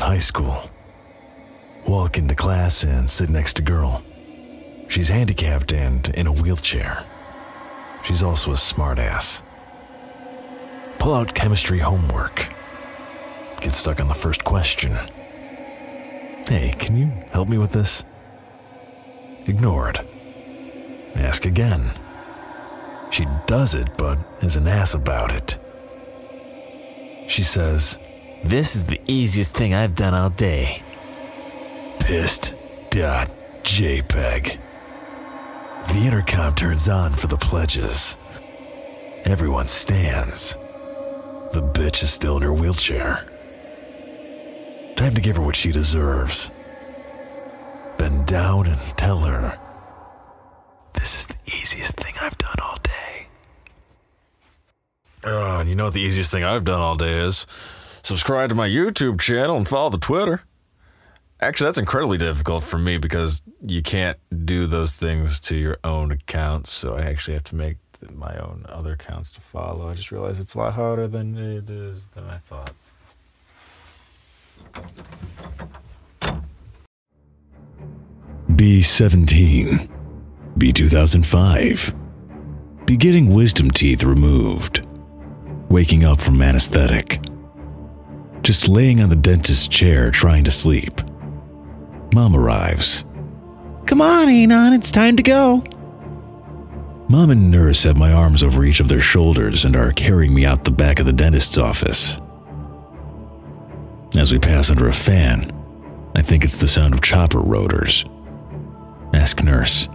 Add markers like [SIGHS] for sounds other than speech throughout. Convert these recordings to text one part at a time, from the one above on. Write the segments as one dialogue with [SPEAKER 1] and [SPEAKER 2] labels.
[SPEAKER 1] high school. Walk into class and sit next to girl. She's handicapped and in a wheelchair. She's also a smartass. Pull out chemistry homework. Get stuck on the first question. Hey, can you help me with this? Ignored. Ask again. She does it, but is an ass about it. She says,
[SPEAKER 2] This is the easiest thing I've done all day.
[SPEAKER 1] pissed. Dot JPEG. The intercom turns on for the pledges. Everyone stands. The bitch is still in her wheelchair. Time to give her what she deserves. Bend down and tell her, This is the easiest thing I've done all day.
[SPEAKER 3] Oh, and you know what the easiest thing I've done all day is? Subscribe to my YouTube channel and follow the Twitter. Actually, that's incredibly difficult for me because you can't do those things to your own accounts. So I actually have to make my own other accounts to follow. I just realized it's a lot harder than it is than I thought.
[SPEAKER 1] B17. B2005. Be getting wisdom teeth removed. Waking up from anesthetic. Just laying on the dentist's chair trying to sleep. Mom arrives.
[SPEAKER 4] Come on, Anon, it's time to go.
[SPEAKER 1] Mom and nurse have my arms over each of their shoulders and are carrying me out the back of the dentist's office. As we pass under a fan, I think it's the sound of chopper rotors. Ask nurse.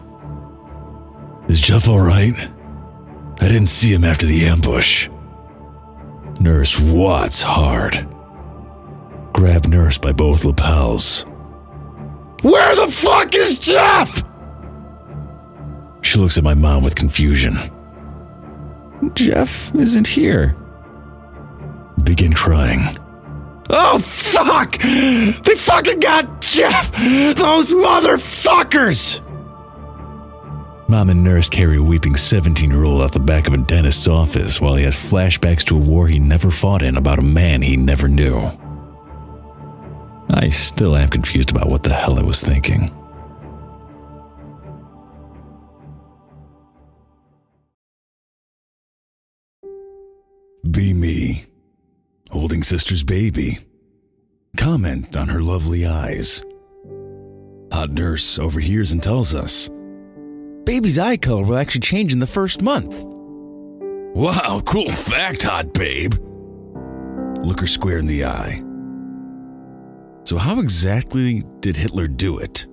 [SPEAKER 1] Is Jeff alright? I didn't see him after the ambush. Nurse Watts hard. Grab nurse by both lapels.
[SPEAKER 4] Where the fuck is Jeff?
[SPEAKER 1] She looks at my mom with confusion.
[SPEAKER 4] Jeff isn't here.
[SPEAKER 1] Begin crying.
[SPEAKER 4] Oh, fuck! They fucking got Jeff! Those motherfuckers!
[SPEAKER 1] Mom and nurse carry a weeping 17 year old out the back of a dentist's office while he has flashbacks to a war he never fought in about a man he never knew. I still am confused about what the hell I was thinking. Be me, holding sister's baby. Comment on her lovely eyes. Hot nurse overhears and tells us
[SPEAKER 4] Baby's eye color will actually change in the first month.
[SPEAKER 1] Wow, cool fact, hot babe. Look her square in the eye. So, how exactly did Hitler do it?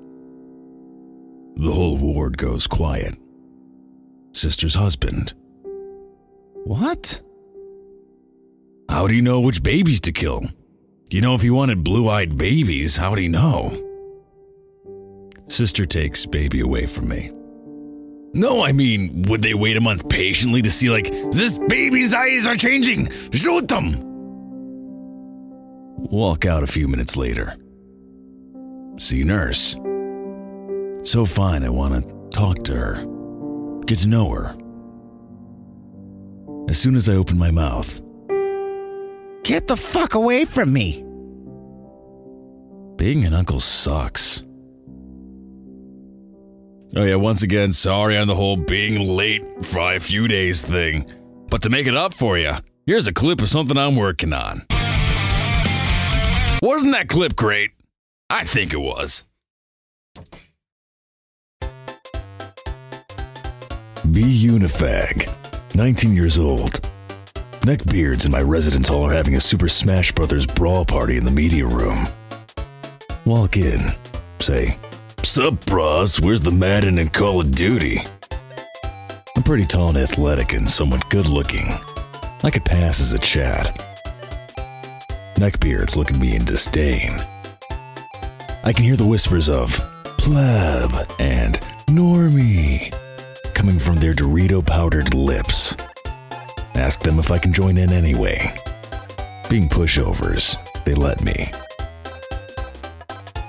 [SPEAKER 1] The whole ward goes quiet. Sister's husband. What? How do you know which babies to kill? You know, if he wanted blue eyed babies, how would he know? Sister takes baby away from me. No, I mean, would they wait a month patiently to see, like, this baby's eyes are changing? Shoot them! Walk out a few minutes later. See nurse. So fine, I want to talk to her, get to know her. As soon as I open my mouth,
[SPEAKER 4] Get the fuck away from me!
[SPEAKER 1] being an uncle sucks. Oh, yeah, once again, sorry on the whole being late for a few days thing. But to make it up for you, here's a clip of something I'm working on. Wasn't that clip great? I think it was. B Unifag, 19 years old. Neckbeards in my residence hall are having a Super Smash Brothers brawl party in the media room. Walk in, say, Sup, bros, where's the Madden and Call of Duty? I'm pretty tall and athletic and somewhat good looking. I could pass as a Chad. Neckbeards look at me in disdain. I can hear the whispers of pleb and normie coming from their Dorito powdered lips. Ask them if I can join in anyway. Being pushovers, they let me.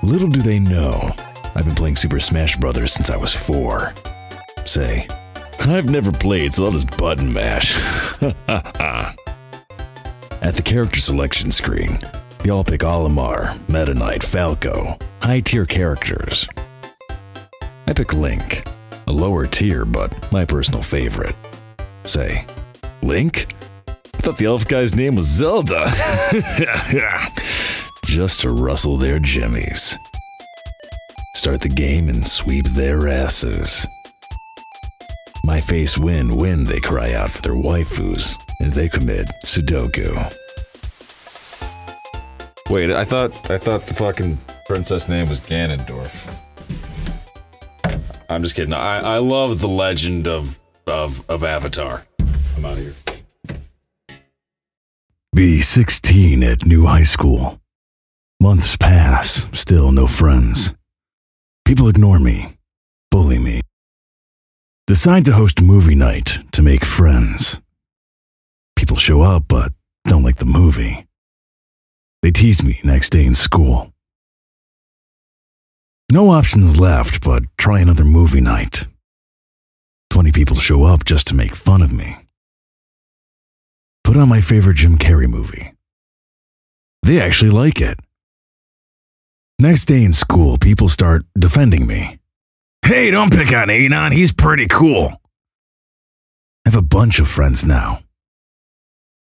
[SPEAKER 1] Little do they know, I've been playing Super Smash Bros. since I was four. Say, I've never played, so I'll just button mash. [LAUGHS] At the character selection screen, They all pick Olimar, Meta Knight, Falco, high tier characters. I pick Link, a lower tier but my personal favorite. Say, Link? I thought the elf guy's name was Zelda. [LAUGHS] Just to rustle their jimmies. Start the game and sweep their asses. My face win win, they cry out for their waifus as they commit Sudoku.
[SPEAKER 3] Wait, I thought I thought the fucking princess name was Ganondorf. I'm just kidding. I, I love the legend of of of Avatar. I'm out of here.
[SPEAKER 1] Be 16 at new high school. Months pass, still no friends. People ignore me, bully me. Decide to host movie night to make friends. People show up but don't like the movie. They tease me next day in school. No options left but try another movie night. 20 people show up just to make fun of me. Put on my favorite Jim Carrey movie. They actually like it. Next day in school, people start defending me. Hey, don't pick on Anon, he's pretty cool. I have a bunch of friends now.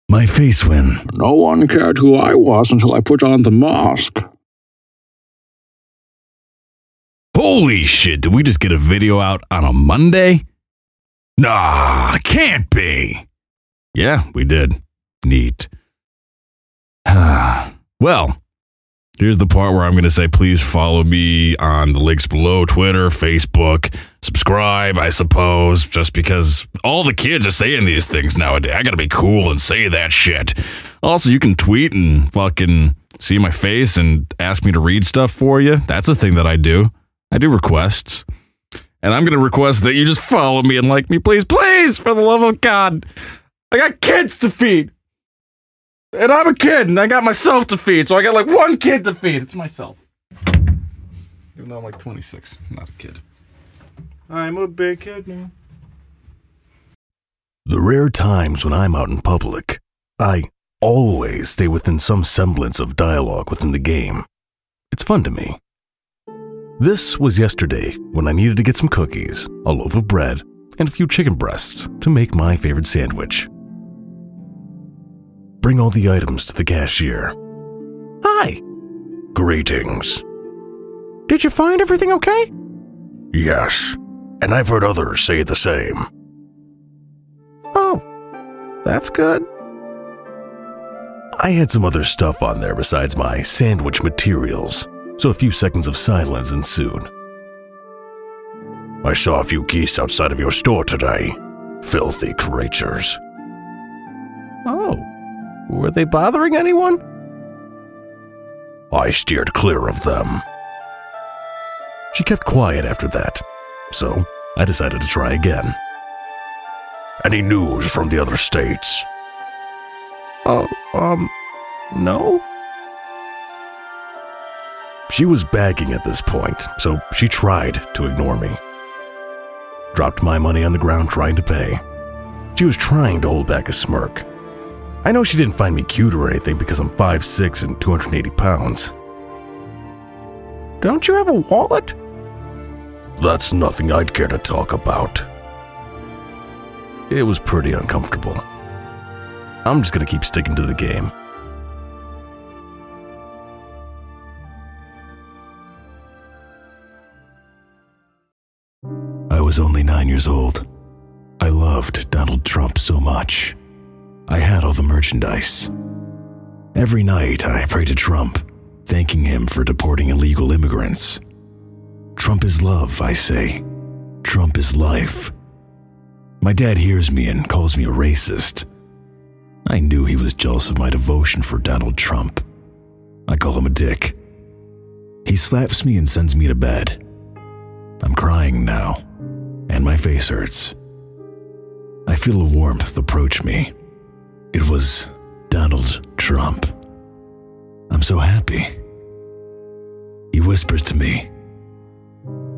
[SPEAKER 1] My face when.
[SPEAKER 5] No one cared who I was until I put on the mask.
[SPEAKER 1] Holy shit, did we just get a video out on a Monday? Nah, can't be. Yeah, we did. Neat. [SIGHS] well, here's the part where I'm going to say please follow me on the links below Twitter, Facebook, subscribe, I suppose, just because all the kids are saying these things nowadays. I got to be cool and say that shit. Also, you can tweet and fucking see my face and ask me to read stuff for you. That's a thing that I do. I do requests. And I'm going to request that you just follow me and like me, please, please, for the love of God. I got kids to feed. And I'm a kid, and I got myself to feed, so I got like one kid to feed. It's myself. Even though I'm like 26, I'm not a kid. I'm a big kid now. The rare times when I'm out in public, I always stay within some semblance of dialogue within the game. It's fun to me. This was yesterday when I needed to get some cookies, a loaf of bread, and a few chicken breasts to make my favorite sandwich. Bring all the items to the cashier. Hi. Greetings. Did you find everything okay? Yes, and I've heard others say the same. Oh, that's good. I had some other stuff on there besides my sandwich materials, so a few seconds of silence ensued. I saw a few geese outside of your store today. Filthy creatures. Oh, were they bothering anyone? I steered clear of them. She kept quiet after that, so I decided to try again. Any news from the other states? Oh, um, no? She was bagging at this point, so she tried to ignore me. Dropped my money on the ground trying to pay. She was trying to hold back a smirk. I know she didn't find me cute or anything because I'm 5'6 and 280 pounds. Don't you have a wallet? That's nothing I'd care to talk about. It was pretty uncomfortable. I'm just gonna keep sticking to the game. I was only nine years old. I loved Donald Trump so much. I had all the merchandise. Every night I pray to Trump, thanking him for deporting illegal immigrants. Trump is love, I say. Trump is life. My dad hears me and calls me a racist. I knew he was jealous of my devotion for Donald Trump. I call him a dick. He slaps me and sends me to bed. I'm crying now, and my face hurts. I feel a warmth approach me. It was Donald Trump. I'm so happy. He whispers to me,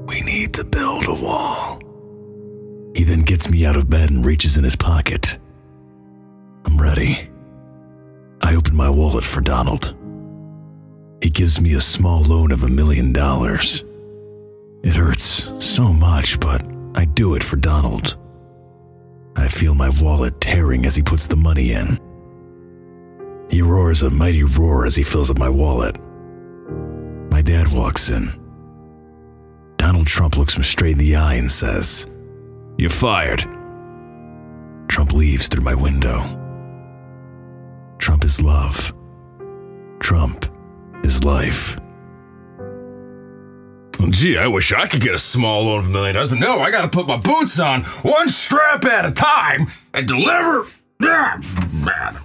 [SPEAKER 1] We need to build a wall. He then gets me out of bed and reaches in his pocket. I'm ready. I open my wallet for Donald. he gives me a small loan of a million dollars. It hurts so much, but I do it for Donald. I feel my wallet tearing as he puts the money in. He roars a mighty roar as he fills up my wallet. My dad walks in. Donald Trump looks him straight in the eye and says, You're fired. Trump leaves through my window. Trump is love. Trump is life.
[SPEAKER 6] Gee, I wish I could get a small loan of a million dollars, but no, I gotta put my boots on one strap at a time and deliver. Yeah, man.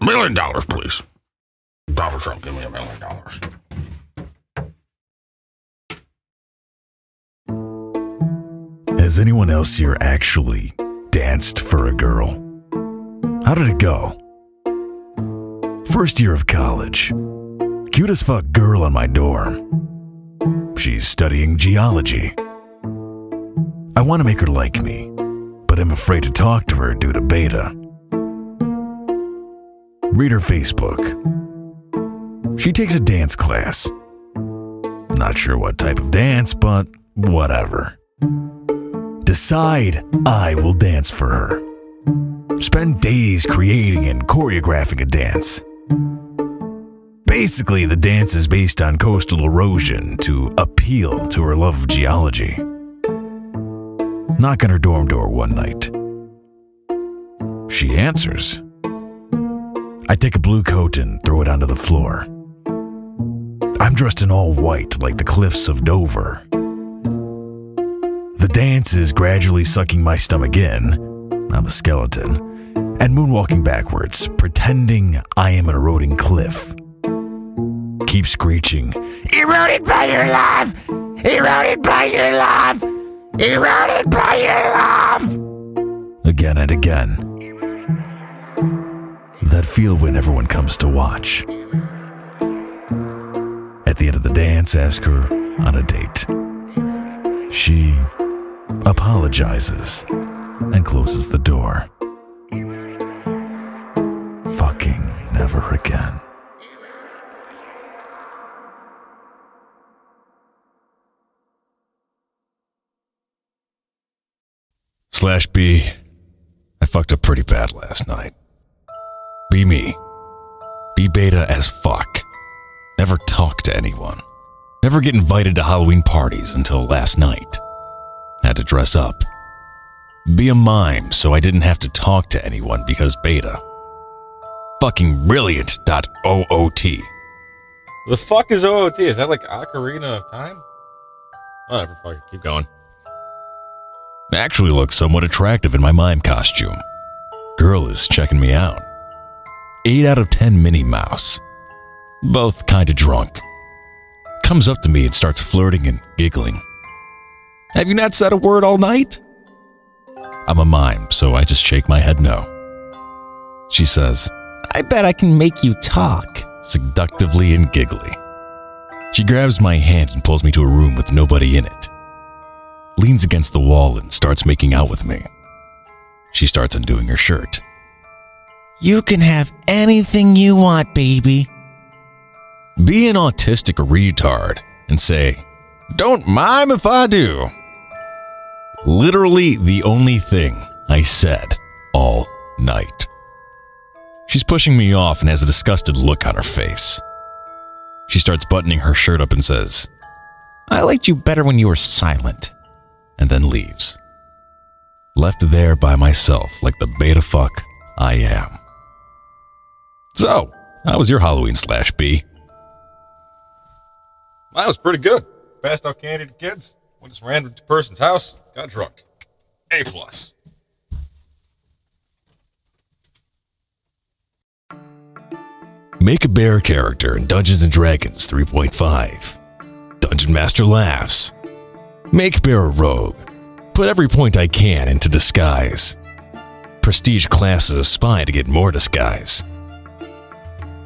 [SPEAKER 6] Million dollars, please. Donald Trump, give me a million dollars.
[SPEAKER 1] Has anyone else here actually danced for a girl? How did it go? First year of college. Cute as fuck girl on my dorm. She's studying geology. I want to make her like me, but I'm afraid to talk to her due to beta. Read her Facebook. She takes a dance class. Not sure what type of dance, but whatever. Decide I will dance for her. Spend days creating and choreographing a dance. Basically, the dance is based on coastal erosion to appeal to her love of geology. Knock on her dorm door one night. She answers. I take a blue coat and throw it onto the floor. I'm dressed in all white like the cliffs of Dover. The dance is gradually sucking my stomach in. I'm a skeleton. And moonwalking backwards, pretending I am an eroding cliff. Keep screeching, Eroded by your love! Eroded by your love! Eroded by your love! Again and again. That feel when everyone comes to watch. At the end of the dance, ask her on a date. She apologizes and closes the door. Fucking never again. Slash B. I fucked up pretty bad last night. Be me. Be beta as fuck. Never talk to anyone. Never get invited to Halloween parties until last night. Had to dress up. Be a mime so I didn't have to talk to anyone because beta. Fucking brilliant.oot.
[SPEAKER 3] The fuck is OOT? Is that like Ocarina of Time? Whatever, fuck it, keep going.
[SPEAKER 1] Actually looks somewhat attractive in my mime costume. Girl is checking me out. 8 out of 10 Minnie Mouse. Both kinda drunk. Comes up to me and starts flirting and giggling. Have you not said a word all night? I'm a mime, so I just shake my head no. She says, I bet I can make you talk, seductively and giggly. She grabs my hand and pulls me to a room with nobody in it. Leans against the wall and starts making out with me. She starts undoing her shirt.
[SPEAKER 4] You can have anything you want, baby.
[SPEAKER 1] Be an autistic retard and say, Don't mime if I do. Literally the only thing I said all night. She's pushing me off and has a disgusted look on her face. She starts buttoning her shirt up and says, I liked you better when you were silent, and then leaves. Left there by myself like the beta fuck I am. So, how was your Halloween slash B?
[SPEAKER 3] That was pretty good. Passed out candy to kids. Went to some random person's house. Got drunk. A plus.
[SPEAKER 1] Make a bear character in Dungeons and Dragons 3.5. Dungeon Master laughs. Make bear a rogue. Put every point I can into disguise. Prestige class as a spy to get more disguise.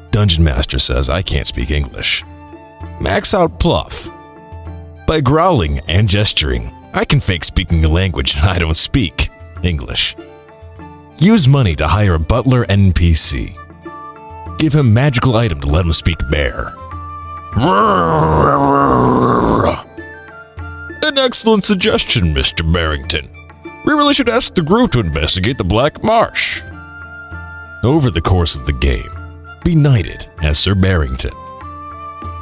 [SPEAKER 1] Dungeon Master says I can't speak English. Max out Bluff. By growling and gesturing, I can fake speaking a language I don't speak English. Use money to hire a butler NPC.
[SPEAKER 7] give him magical item to let him speak bear. [LAUGHS] An excellent suggestion, Mr. Barrington. We really should ask the group to investigate the Black Marsh. Over the course of the game, be knighted as Sir Barrington.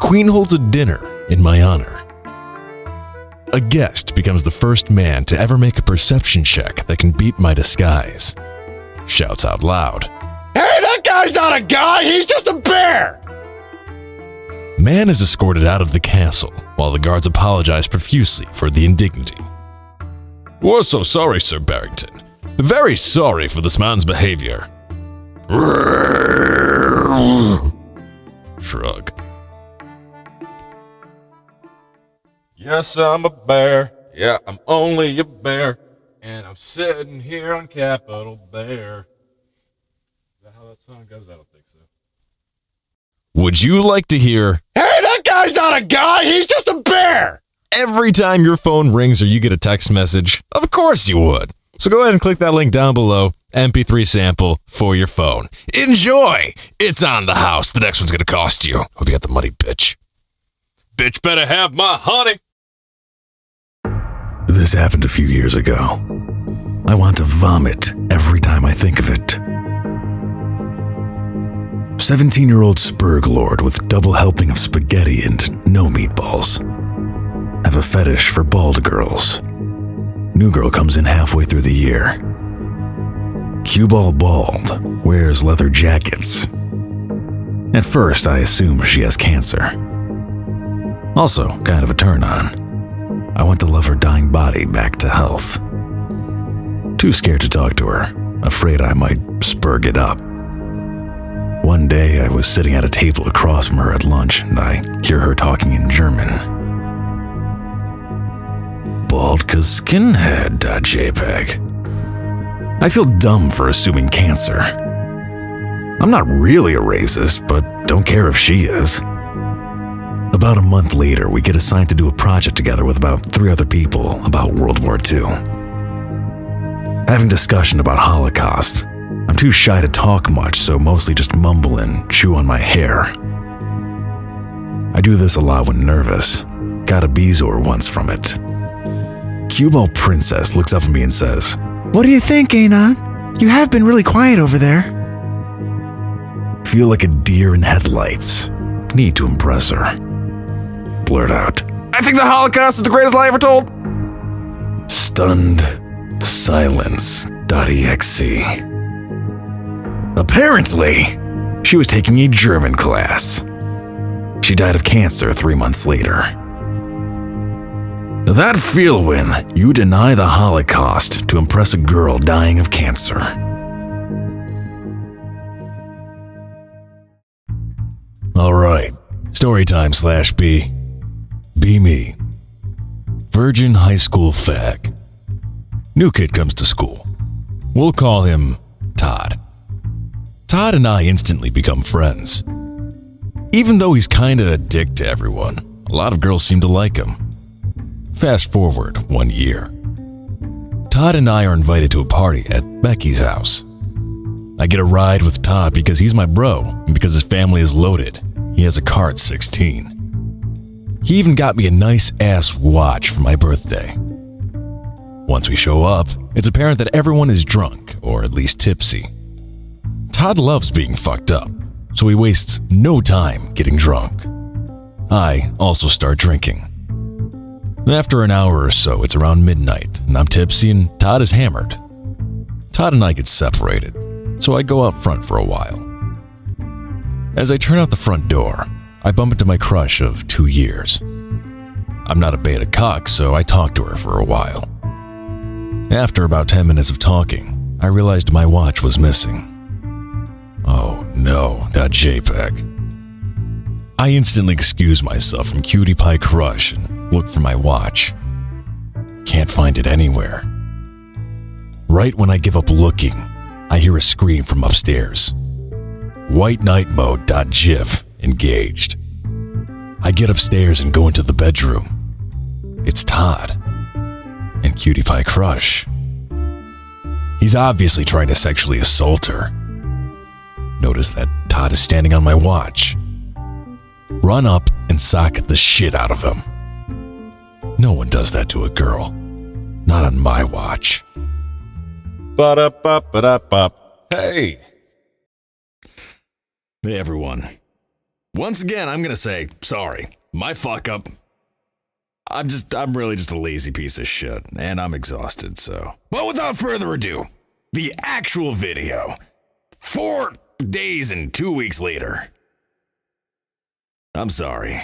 [SPEAKER 7] Queen holds a dinner in my honor. A guest becomes the first man to ever make a perception check that can beat my disguise. Shouts out loud.
[SPEAKER 6] Hey, that guy's not a guy, he's just a bear!
[SPEAKER 7] Man is escorted out of the castle while the guards apologize profusely for the indignity. We're so sorry, Sir Barrington. Very sorry for this man's behavior. Shrug. Yes, I'm a bear. Yeah, I'm only a bear. And I'm sitting here on Capitol Bear. Is that how that song goes? I don't. Would you like to hear
[SPEAKER 6] Hey, that guy's not a guy, he's just a bear!
[SPEAKER 7] every time your phone rings or you get a text message? Of course you would. So go ahead and click that link down below. MP3 sample for your phone. Enjoy! It's on the house. The next one's gonna cost you. Hope you got the money, bitch. Bitch better have my honey.
[SPEAKER 1] This happened a few years ago. I want to vomit every time I think of it. 17 year old Spurg Lord with double helping of spaghetti and no meatballs. Have a fetish for bald girls. New girl comes in halfway through the year. Cue ball bald, wears leather jackets. At first, I assume she has cancer. Also, kind of a turn on. I want to love her dying body back to health. Too scared to talk to her, afraid I might spurg it up. One day I was sitting at a table across from her at lunch and I hear her talking in German. Baldka skinhead.jpg. Uh, I feel dumb for assuming cancer. I'm not really a racist, but don't care if she is. About a month later, we get assigned to do a project together with about three other people about World War II. Having discussion about Holocaust. I'm too shy to talk much, so mostly just mumble and chew on my hair. I do this a lot when nervous. Got a Bezoar once from it. Cue Ball Princess looks up at me and says,
[SPEAKER 4] What do you think, Anon? You have been really quiet over there.
[SPEAKER 1] Feel like a deer in headlights. Need to impress her. Blurt out,
[SPEAKER 6] I think the Holocaust is the greatest lie ever told!
[SPEAKER 1] Stunned silence.exe. Apparently, she was taking a German class. She died of cancer three months later. That feel when you deny the Holocaust to impress a girl dying of cancer. All right, story time slash B. Be me. Virgin high school fag. New kid comes to school. We'll call him Todd. Todd and I instantly become friends. Even though he's kinda a dick to everyone, a lot of girls seem to like him. Fast forward one year. Todd and I are invited to a party at Becky's house. I get a ride with Todd because he's my bro and because his family is loaded. He has a car at 16. He even got me a nice ass watch for my birthday. Once we show up, it's apparent that everyone is drunk, or at least tipsy. Todd loves being fucked up, so he wastes no time getting drunk. I also start drinking. After an hour or so, it's around midnight, and I'm tipsy and Todd is hammered. Todd and I get separated, so I go out front for a while. As I turn out the front door, I bump into my crush of two years. I'm not a beta cock, so I talk to her for a while. After about 10 minutes of talking, I realized my watch was missing. No, that JPEG. I instantly excuse myself from Cutie Pie Crush and look for my watch. Can't find it anywhere. Right when I give up looking, I hear a scream from upstairs. White Knight Mode.gif engaged. I get upstairs and go into the bedroom. It's Todd and Cutie Pie Crush. He's obviously trying to sexually assault her. Notice that
[SPEAKER 7] Todd is standing on my watch. Run up and socket the shit out of him. No one does that to a girl. Not on my watch. Ba-da-ba-ba-da-ba. Hey!
[SPEAKER 1] Hey everyone. Once again, I'm gonna say sorry. My fuck up. I'm just, I'm really just a lazy piece of shit, and I'm exhausted, so. But without further ado, the actual video. Four days and two weeks later. I'm sorry.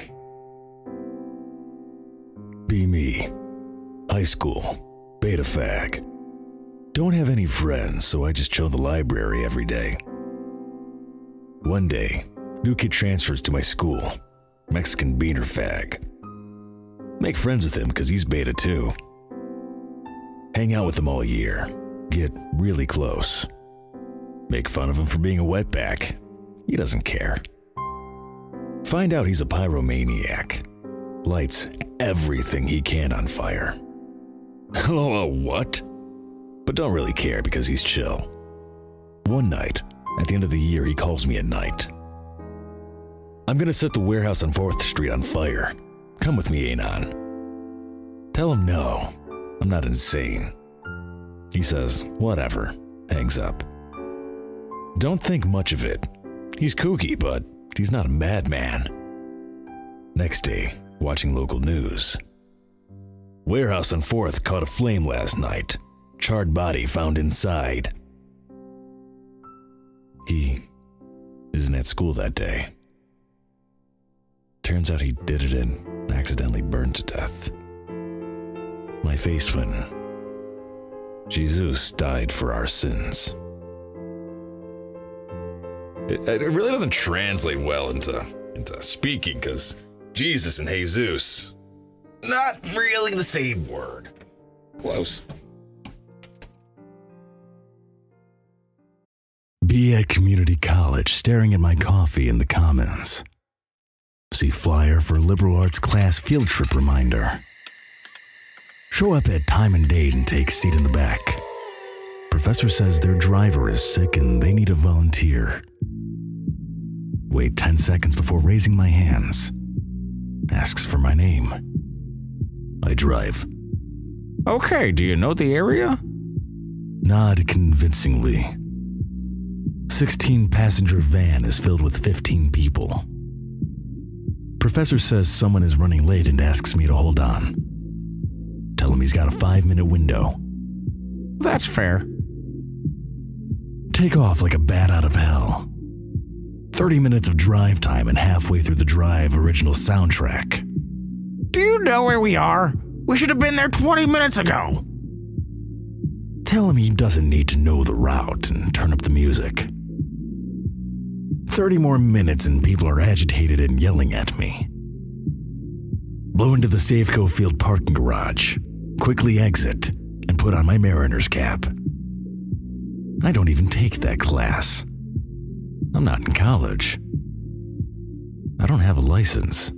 [SPEAKER 1] Be me. High school. Beta fag. Don't have any friends, so I just chill the library every day. One day, new kid transfers to my school. Mexican beaner fag. Make friends with him because he's beta too. Hang out with him all year. Get really close. Make fun of him for being a wetback. He doesn't care. Find out he's a pyromaniac. Lights everything he can on fire. [LAUGHS] Oh, what? But don't really care because he's chill. One night, at the end of the year, he calls me at night. I'm gonna set the warehouse on 4th Street on fire. Come with me, Anon. Tell him no. I'm not insane. He says, whatever, hangs up. Don't think much of it. He's kooky, but he's not a madman. Next day, watching local news. Warehouse on 4th caught a flame last night. Charred body found inside. He isn't at school that day. Turns out he did it and accidentally burned to death. My face when Jesus died for our sins. It, it really doesn't translate well into into speaking because Jesus and Jesus not really the same word. Close. Be at community college staring at my coffee in the commons. See flyer for liberal arts class field trip reminder. Show up at time and date and take seat in the back. Professor says their driver is sick and they need a volunteer. Wait 10 seconds before raising my hands. Asks for my name. I drive. Okay, do you know the area? Nod convincingly. 16 passenger van is filled with 15 people. Professor says someone is running late and asks me to hold on. Tell him he's got a five minute window. That's fair. Take off like a bat out of hell. 30 minutes of drive time and halfway through the drive original soundtrack. Do you know where we are? We should have been there 20 minutes ago. Tell him he doesn't need to know the route and turn up the music. 30 more minutes and people are agitated and yelling at me. Blow into the Safeco Field parking garage, quickly exit, and put on my mariner's cap. I don't even take that class. I'm not in college. I don't have a license.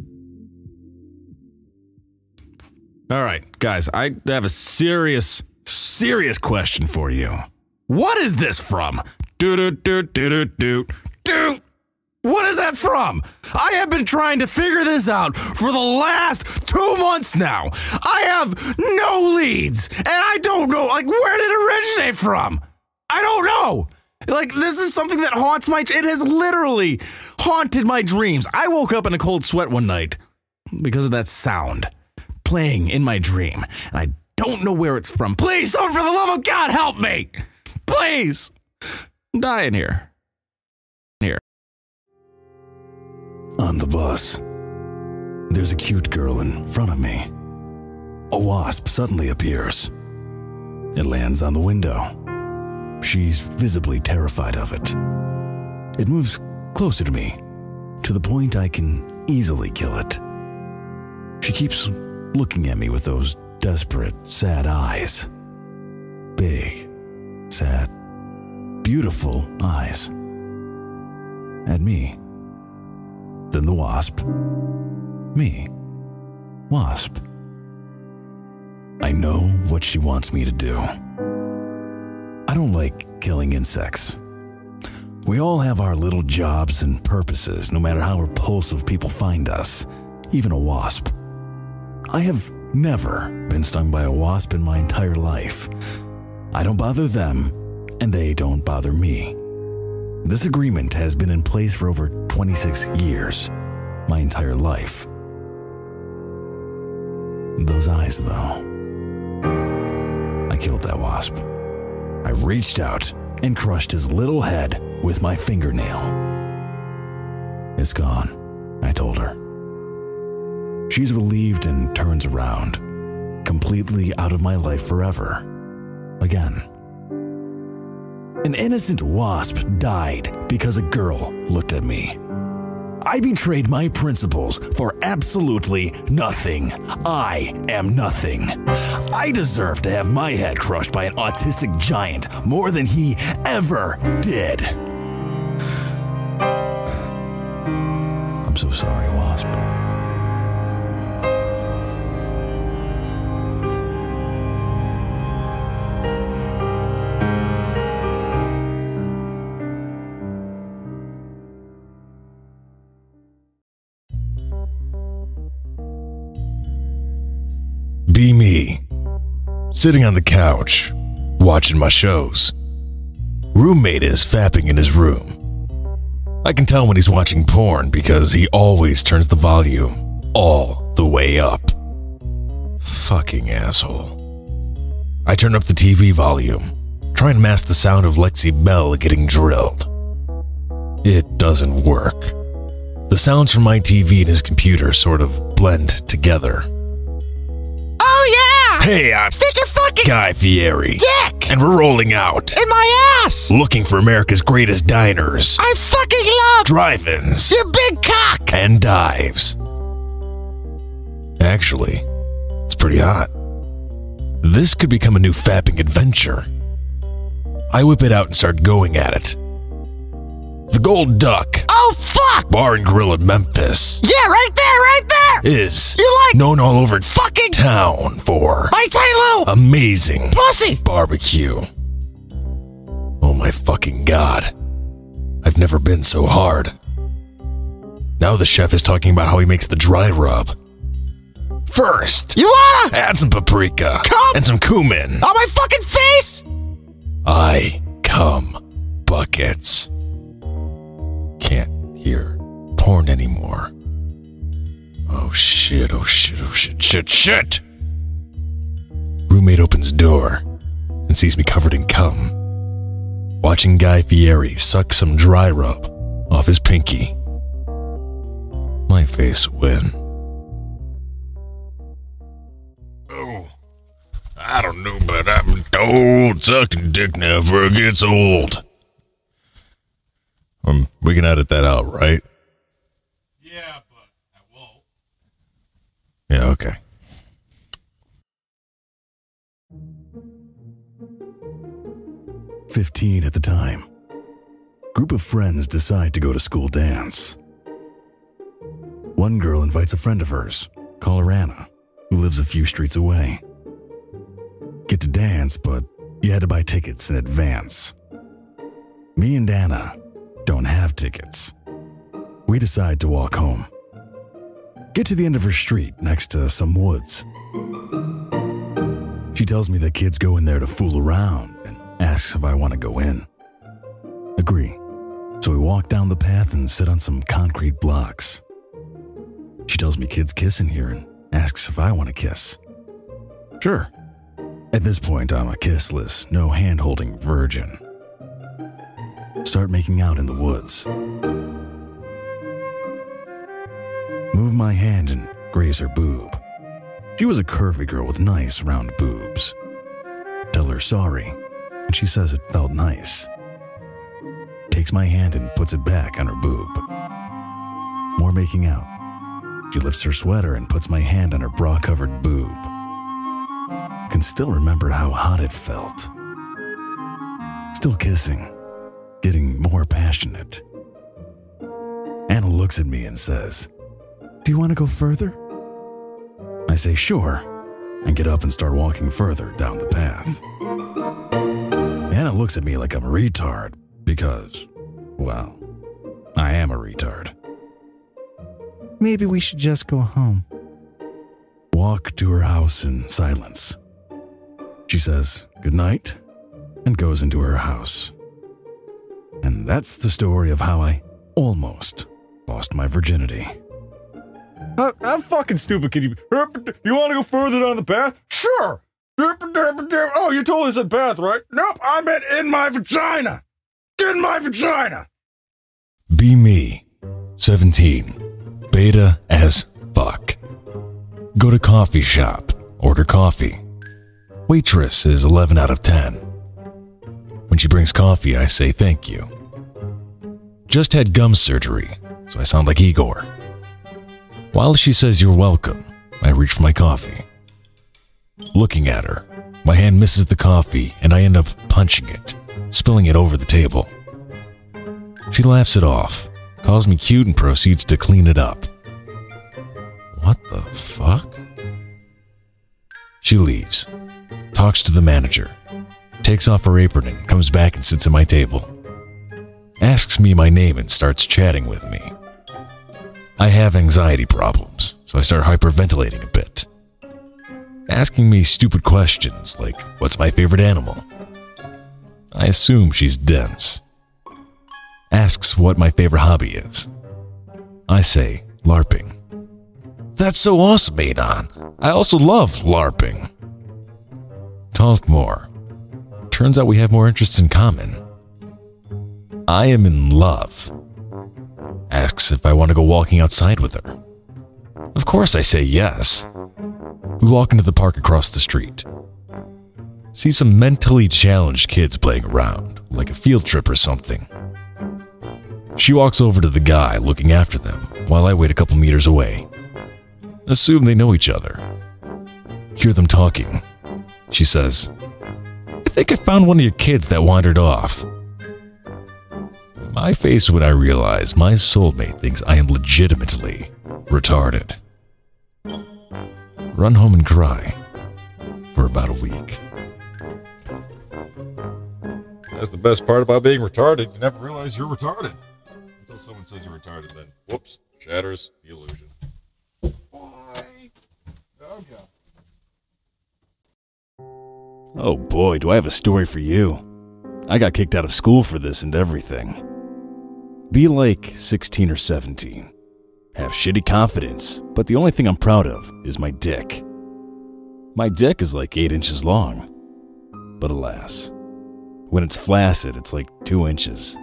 [SPEAKER 1] All right, guys, I have a serious, serious question for you. What is this from? Do do do do do do do. What is that from? I have been trying to figure this out for the last two months now. I have no leads, and I don't know, like, where did it originate from? I don't know. Like, this is something that haunts my. It has literally haunted my dreams. I woke up in a cold sweat one night because of that sound playing in my dream. And I don't know where it's from. Please, someone for the love of God, help me! Please! I'm dying here. Here. On the bus, there's a cute girl in front of me. A wasp suddenly appears. It lands on the window. She's visibly terrified of it. It moves closer to me, to the point I can easily kill it. She keeps looking at me with those desperate, sad eyes. Big, sad, beautiful eyes. At me. Then the wasp. Me. Wasp. I know what she wants me to do. I don't like killing insects. We all have our little jobs and purposes, no matter how repulsive people find us, even a wasp. I have never been stung by a wasp in my entire life. I don't bother them, and they don't bother me. This agreement has been in place for over 26 years, my entire life. Those eyes, though. I killed that wasp. I reached out and crushed his little head with my fingernail. It's gone, I told her. She's relieved and turns around, completely out of my life forever. Again. An innocent wasp died because a girl looked at me. I betrayed my principles for absolutely nothing. I am nothing. I deserve to have my head crushed by an autistic giant more than he ever did. I'm so sorry, Wasp.
[SPEAKER 7] Sitting on the couch, watching my shows. Roommate is fapping in his room. I can tell when he's watching porn because he always turns the volume all the way up. Fucking asshole. I turn up the TV volume, try and mask the sound of Lexi Belle getting drilled. It doesn't work. The sounds from my TV and his computer sort of blend together. Hey, I'm
[SPEAKER 8] Stick your fucking
[SPEAKER 7] Guy Fieri.
[SPEAKER 8] dick
[SPEAKER 7] And we're rolling out,
[SPEAKER 8] in my ass!
[SPEAKER 7] looking for America's greatest diners,
[SPEAKER 8] I fucking love
[SPEAKER 7] drive ins,
[SPEAKER 8] your big cock!
[SPEAKER 7] and dives. Actually, it's pretty hot. This could become a new fapping adventure. I whip it out and start going at it. The Gold Duck,
[SPEAKER 8] Oh fuck!
[SPEAKER 7] Bar and grill in Memphis,
[SPEAKER 8] Yeah, right there, right there!
[SPEAKER 7] is
[SPEAKER 8] You like
[SPEAKER 7] known all over
[SPEAKER 8] fucking
[SPEAKER 7] town for
[SPEAKER 8] my tiny
[SPEAKER 7] amazing
[SPEAKER 8] pussy!
[SPEAKER 7] barbecue. Oh my fucking god. I've never been so hard. Now the chef is talking about how he makes the dry rub. First,
[SPEAKER 8] You wanna
[SPEAKER 7] add some paprika
[SPEAKER 8] Come.
[SPEAKER 7] and some cumin.
[SPEAKER 8] on my fucking face?
[SPEAKER 7] I come buckets. Can't hear porn anymore. Oh shit, oh shit, oh shit, shit, shit! Roommate opens door and sees me covered in cum. Watching Guy Fieri suck some dry rub off his pinky. My face win. Oh, I don't know, but I'm told sucking dick never gets old. Um, we can edit that out, right?
[SPEAKER 6] Yeah, but I won't.
[SPEAKER 7] Yeah, okay.
[SPEAKER 1] Fifteen at the time. Group of friends decide to go to school dance. One girl invites a friend of hers, call her Anna, who lives a few streets away. Get to dance, but you had to buy tickets in advance. Me and Anna don't have tickets. We decide to walk home. Get to the end of her street next to some woods. She tells me that kids go in there to fool around and asks if I want to go in. Agree. So we walk down the path and sit on some concrete blocks. She tells me kids kiss in here and asks if I want to kiss. Sure. At this point, I'm a kissless, no hand holding virgin. Start making out in the woods. Move my hand and graze her boob. She was a curvy girl with nice round boobs. Tell her sorry, and she says it felt nice. Takes my hand and puts it back on her boob. More making out. She lifts her sweater and puts my hand on her bra covered boob. Can still remember how hot it felt. Still kissing, getting more passionate. Anna looks at me and says, Do you want to go further? I say, Sure, and get up and start walking further down the path. Anna looks at me like I'm a retard because
[SPEAKER 4] Well, I am a retard.
[SPEAKER 9] Maybe we should just go home.
[SPEAKER 1] Walk to her house in silence. She says goodnight and goes into her house. And that's the story of how I almost lost my virginity.
[SPEAKER 3] How, how fucking stupid can you be? You want to go further down the path? Sure. Oh, you totally said path, right? Nope, I meant in my vagina. In my vagina.
[SPEAKER 1] Be me, 17, beta as fuck. Go to coffee shop, order coffee. Waitress is 11 out of 10. When she brings coffee, I say thank you. Just had gum surgery, so I sound like Igor. While she says you're welcome, I reach for my coffee. Looking at her, my hand misses the coffee and I end up punching it, spilling it over the table. She laughs it off, calls me cute, and proceeds to clean it up. What the fuck? She leaves, talks to the manager, takes off her apron, and comes back and sits at my table. Asks me my name and starts chatting with me. I have anxiety problems, so I start hyperventilating a bit. Asking me stupid questions like, What's my favorite animal? I assume she's dense. Asks what my favorite hobby is. I say, LARPing. That's so awesome, Adon. I also love LARPing. Talk more. Turns out we have more interests in common. I am in love. Asks if I want to go walking outside with her. Of course, I say yes. We walk into the park across the street. See some mentally challenged kids playing around, like a field trip or something. She walks over to the guy looking after them while I wait a couple meters away. Assume they know each other. Hear them talking. She says, I think I found one of your kids that wandered off. My face when I realize my soulmate thinks I am legitimately retarded. Run home and cry for about a week.
[SPEAKER 3] That's the best part about being retarded. You never realize you're retarded. Until someone says you're retarded, then whoops, shatters the illusion.
[SPEAKER 1] Oh boy, do I have a story for you. I got kicked out of school for this and everything. Be like 16 or 17. Have shitty confidence, but the only thing I'm proud of is my dick. My dick is like 8 inches long. But alas, when it's flaccid, it's like 2 inches.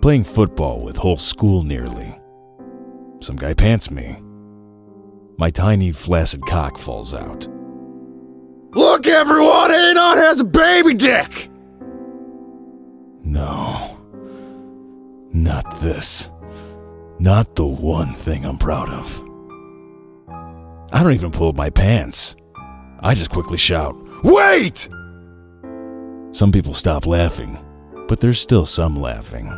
[SPEAKER 1] Playing football with whole school nearly. Some guy pants me. My tiny flaccid cock falls out.
[SPEAKER 6] Look, everyone, Adon has a baby dick!
[SPEAKER 1] No. Not this. Not the one thing I'm proud of. I don't even pull up my pants. I just quickly shout, Wait! Some people stop laughing, but there's still some laughing.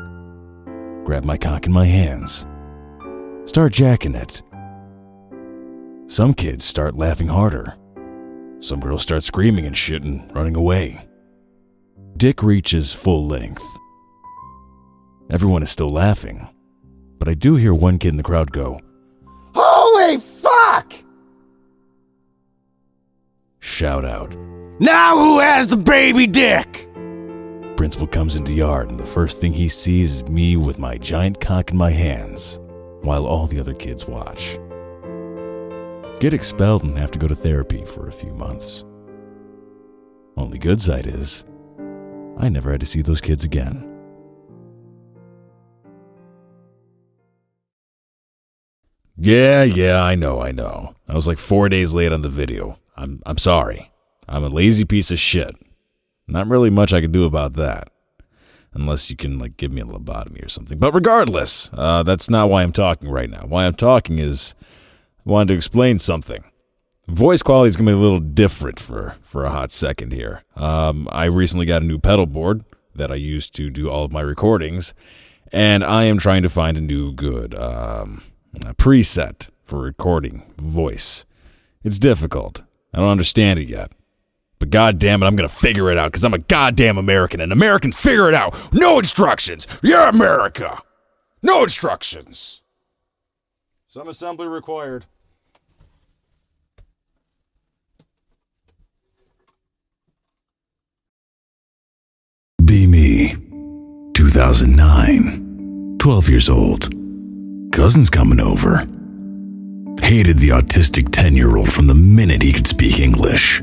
[SPEAKER 1] Grab my cock in my hands. Start jacking it. Some kids start laughing harder. Some girls start screaming and shit and running away. Dick reaches full length. Everyone is still laughing, but I do hear one kid in the crowd go,
[SPEAKER 6] Holy fuck!
[SPEAKER 1] shout out.
[SPEAKER 6] Now who has the baby dick?
[SPEAKER 1] Principal comes into yard, and the first thing he sees is me with my giant cock in my hands, while all the other kids watch. Get expelled and have to go to therapy for a few months. Only good side is, I never had to see those kids again. Yeah, yeah, I know, I know. I was like four days late on the video. I'm, I'm sorry. I'm a lazy piece of shit. Not really much I can do about that. Unless you can, like, give me a lobotomy or something. But regardless, uh, that's not why I'm talking right now. Why I'm talking is I wanted to explain something. Voice quality is going to be a little different for, for a hot second here. Um, I recently got a new pedal board that I use to do all of my recordings, and I am trying to find a new good um, a preset for recording voice. It's difficult. I don't understand it yet.
[SPEAKER 7] But goddamn it, I'm gonna figure it out because I'm a goddamn American and Americans figure it out. No instructions. You're America. No instructions.
[SPEAKER 3] Some assembly required.
[SPEAKER 1] Be me. 2009. 12 years old. Cousin's coming over. Hated the autistic 10 year old from the minute he could speak English.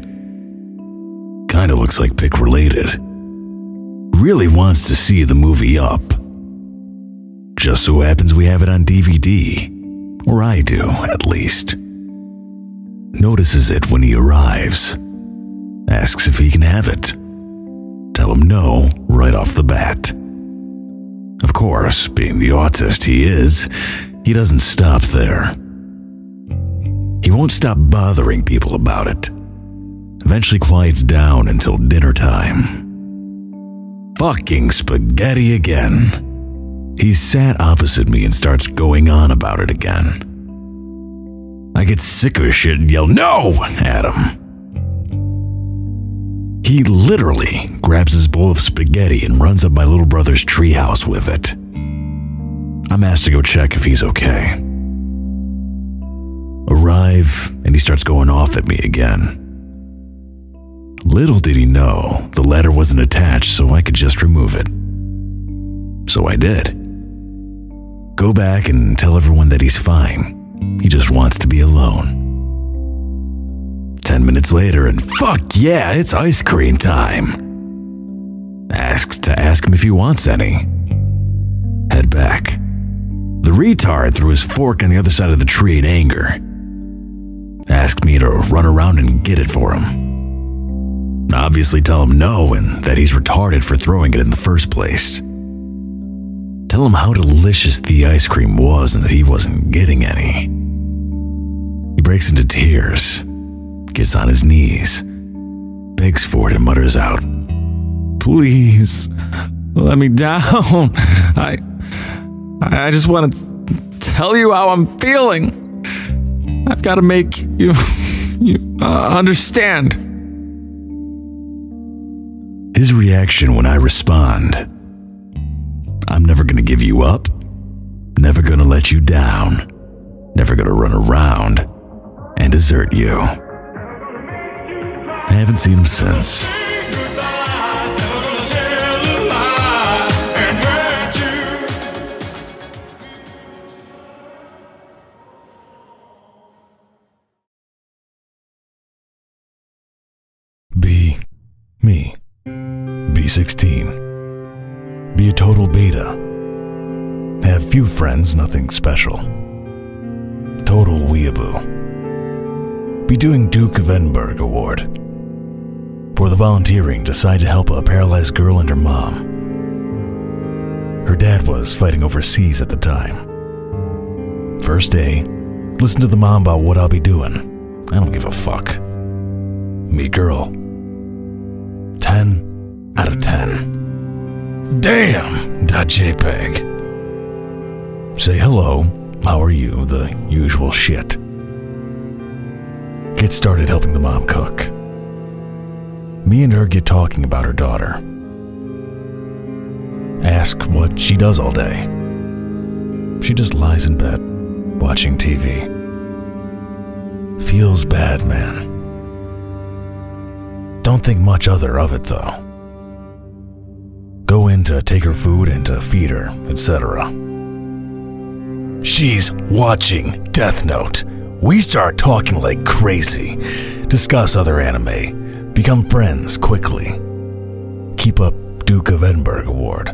[SPEAKER 1] Kinda looks like Pic related. Really wants to see the movie Up. Just so happens we have it on DVD. Or I do, at least. Notices it when he arrives. Asks if he can have it. Tell him no right off the bat. Of course, being the autist he is, he doesn't stop there. He won't stop bothering people about it. Eventually quiets down until dinner time. Fucking spaghetti again. He sat opposite me and starts going on about it again. I get sick of shit and yell no him. He literally grabs his bowl of spaghetti and runs up my little brother's treehouse with it. I'm asked to go check if he's okay. Arrive, and he starts going off at me again. Little did he know the letter wasn't attached, so I could just remove it. So I did. Go back and tell everyone that he's fine. He just wants to be alone. Ten minutes later, and fuck yeah, it's ice cream time. Asks to ask him if he wants any. Head back. The retard threw his fork on the other side of the tree in anger. Asked me to run around and get it for him. Obviously, tell him no and that he's retarded for throwing it in the first place. Tell him how delicious the ice cream was and that he wasn't getting any. He breaks into tears, gets on his knees, begs for it, and mutters out, Please, let me down. [LAUGHS] I. I just want to tell you how I'm feeling. I've got to make you [LAUGHS] you uh, understand. His reaction when I respond I'm never going to give you up, never going to let you down, never going to run around and desert you. I haven't seen him since. Be me. Be 16. Be a total beta. Have few friends, nothing special. Total weeaboo. Be doing Duke of Edinburgh Award. For the volunteering, decide to help a paralyzed girl and her mom. Her dad was fighting overseas at the time. First day, listen to the mom about what I'll be doing. I don't give a fuck. Me girl. 10 out of 10. Damn! .jpg. Say hello, how are you, the usual shit. Get started helping the mom cook. Me and her get talking about her daughter. Ask what she does all day. She just lies in bed, watching TV. Feels bad, man. Don't think much other of it, though. Go in to take her food and to feed her, etc. She's watching Death Note. We start talking like crazy, discuss other anime, become friends quickly. Keep up Duke of Edinburgh Award.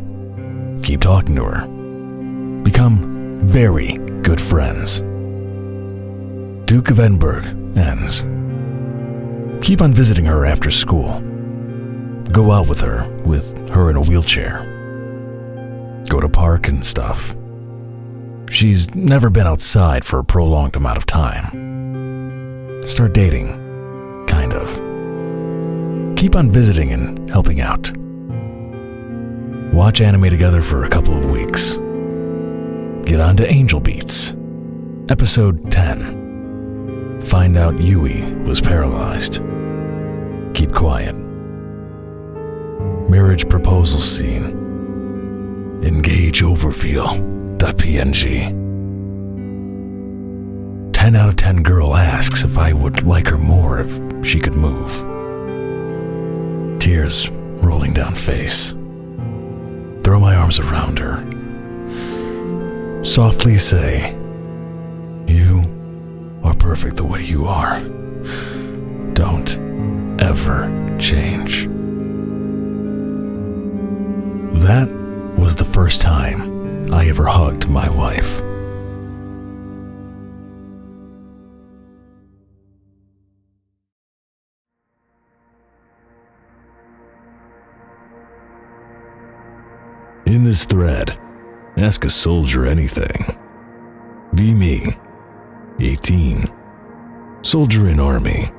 [SPEAKER 1] Keep talking to her. Become very good friends. Duke of Edinburgh ends. Keep on visiting her after school. Go out with her, with her in a wheelchair. Go to park and stuff. She's never been outside for a prolonged amount of time. Start dating. Kind of. Keep on visiting and helping out. Watch anime together for a couple of weeks. Get on to Angel Beats. Episode 10. Find out Yui was paralyzed. keep quiet. Marriage proposal scene. Engage overfeel.png. 10 out of 10 girl asks if I would like her more if she could move. Tears rolling down face. Throw my arms around her. Softly say, You are perfect the way you are. Don't ever change. That was the first time I ever hugged my wife. In this thread, ask a soldier anything. Be me. 18. Soldier in Army.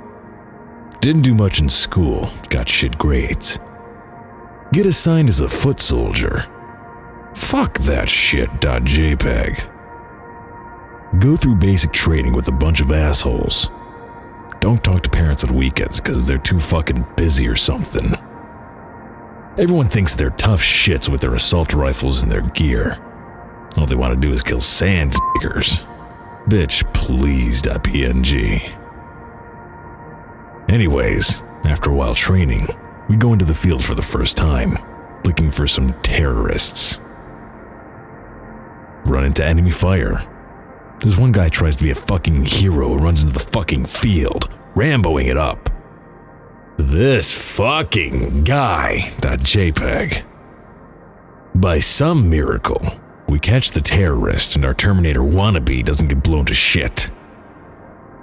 [SPEAKER 1] Didn't do much in school, got shit grades. Get assigned as a foot soldier. Fuck that shit. JPEG. Go through basic training with a bunch of assholes. Don't talk to parents on weekends because they're too fucking busy or something. Everyone thinks they're tough shits with their assault rifles and their gear. All they want to do is kill sand diggers. Bitch, please. PNG. Anyways, after a while training, we go into the field for the first time, looking for some terrorists. Run into enemy fire. There's one guy tries to be a fucking hero and runs into the fucking field, Ramboing it up. This fucking guy. that JPEG. By some miracle, we catch the terrorist and our Terminator wannabe doesn't get blown to shit.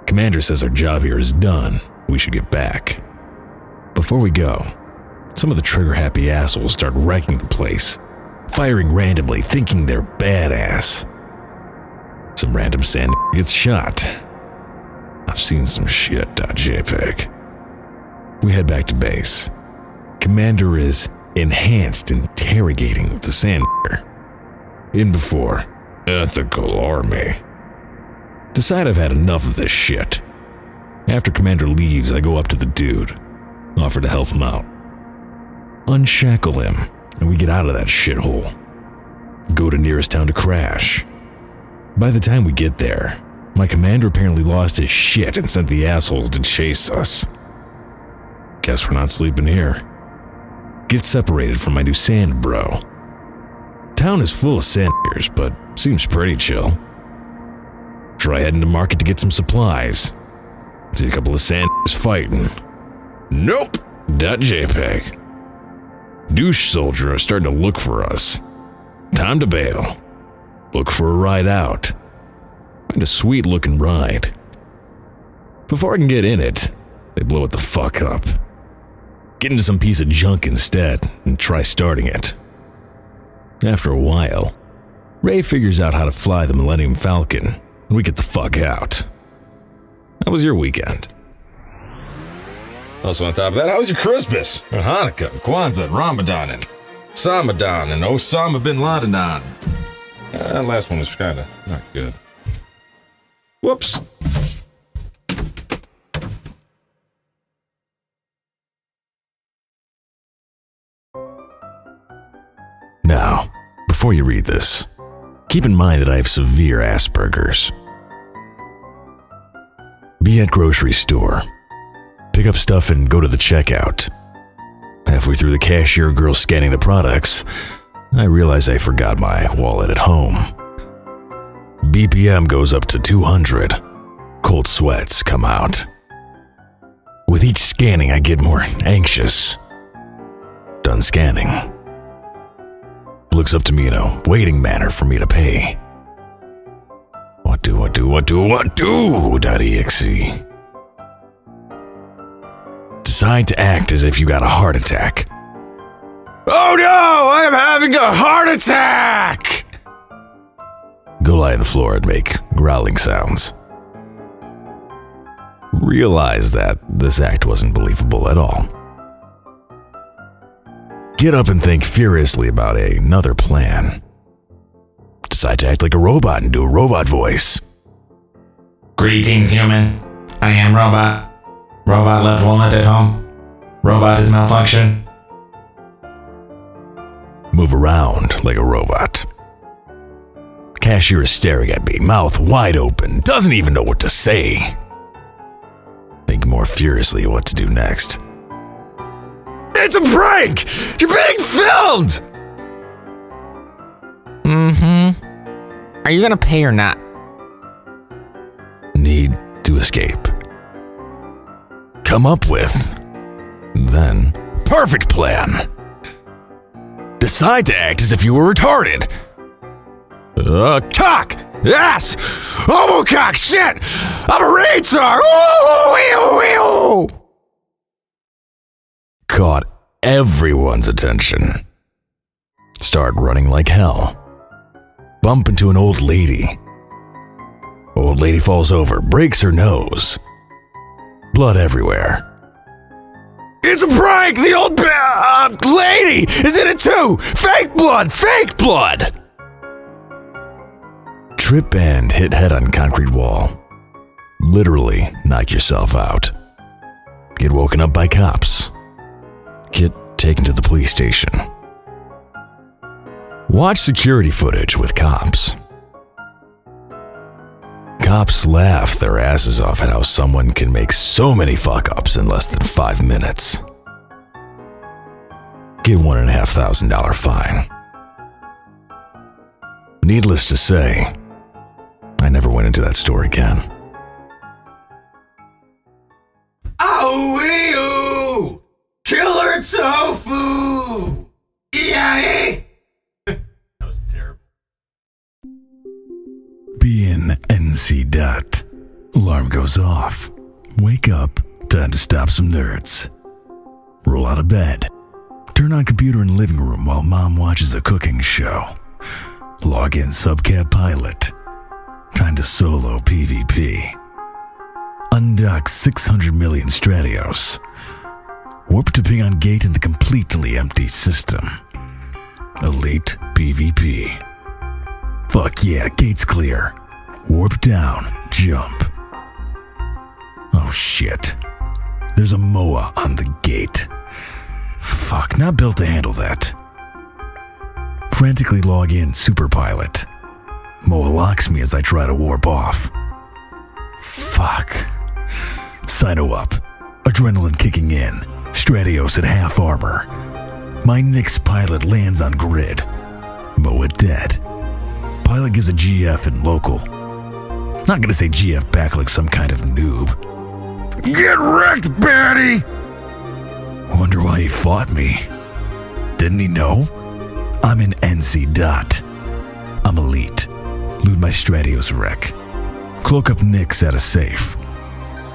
[SPEAKER 1] Commander says our job here is done. We should get back. Before we go, some of the trigger happy assholes start wrecking the place, firing randomly, thinking they're badass. Some random sand gets shot. I've seen some shit. JPEG. We head back to base. Commander is enhanced interrogating the sand in before ethical army. Decide I've had enough of this shit. After Commander leaves, I go up to the dude, offer to help him out. Unshackle him, and we get out of that shithole. Go to nearest town to crash. By the time we get there, my commander apparently lost his shit and sent the assholes to chase us. Guess we're not sleeping here. Get separated from my new sand bro. Town is full of sanders, but seems pretty chill. Try heading to market to get some supplies. See a couple of sanders [LAUGHS] fighting. Nope. That .JPEG. Douche soldier are starting to look for us. Time to bail. Look for a ride out. Find a sweet looking ride. Before I can get in it, they blow it the fuck up. Get into some piece of junk instead and try starting it. After a while, Rey figures out how to fly the Millennium Falcon, and we get the fuck out. How was your weekend?
[SPEAKER 6] Also, on top of that, how was your Christmas? And Hanukkah, Kwanzaa, and Ramadan, and Samadan, and Osama bin Laden. Uh, that last one was kind of not good. Whoops.
[SPEAKER 1] Before you read this, keep in mind that I have severe Asperger's. Be at grocery store. Pick up stuff and go to the checkout. Halfway through the cashier girl scanning the products, I realize I forgot my wallet at home. BPM goes up to 200. Cold sweats come out. With each scanning, I get more anxious. Done scanning looks up to me in a waiting manner for me to pay. What do, what do, what do, what do? .exe. Decide to act as if you got a heart attack.
[SPEAKER 6] Oh no! I am having a heart attack!
[SPEAKER 1] Go lie on the floor and make growling sounds. Realize that this act wasn't believable at all. Get up and think furiously about another plan. Decide to act like a robot and do a robot voice.
[SPEAKER 10] Greetings, human. I am Robot. Robot left wallet at home.
[SPEAKER 6] Robot is malfunction.
[SPEAKER 1] Move around like a robot. Cashier is staring at me, mouth wide open, doesn't even know what to say. Think more furiously what to do next. It's a prank! You're being filmed!
[SPEAKER 10] Mm-hmm. Are you gonna pay or not?
[SPEAKER 1] Need to escape. Come up with. Then, perfect plan. Decide to act as if you were retarded. Uh, cock! Ass! Homo cock! Shit! I'm a retard! Ooh. Caught everyone's attention. Start running like hell. Bump into an old lady. Old lady falls over, breaks her nose. Blood everywhere. It's a prank! The old uh, lady is in it too! Fake blood! Fake blood! Trip and hit head on concrete wall. Literally knock yourself out. Get woken up by cops. Get taken to the police station. Watch security footage with cops. Cops laugh their asses off at how someone can make so many fuck ups in less than five minutes. Get one and a half thousand dollar fine. Needless to say, I never went into that store again.
[SPEAKER 6] Oh, Killer tofu! EIA! that was terrible.
[SPEAKER 1] Be in NC dot. Alarm goes off. Wake up. Time to stop some nerds. Roll out of bed. Turn on computer in living room while mom watches a cooking show. Log in subcap pilot. Time to solo PvP. Undock 600 million Stratios. Warp to Pingon Gate in the completely empty system. Elite PvP. Fuck yeah, gate's clear. Warp down, jump. Oh shit. There's a MOA on the gate. Fuck, not built to handle that. Frantically log in Superpilot. MOA locks me as I try to warp off. Fuck. Cyno up. Adrenaline kicking in. Stratios at half armor. My Nyx pilot lands on grid. MOA dead. Pilot gives a GF in local. Not gonna say GF back like some kind of noob. Get wrecked, baddie! Wonder why he fought me. Didn't he know? I'm an NC dot. I'm elite. Loot my Stratios wreck. Cloak up Nyx at a safe.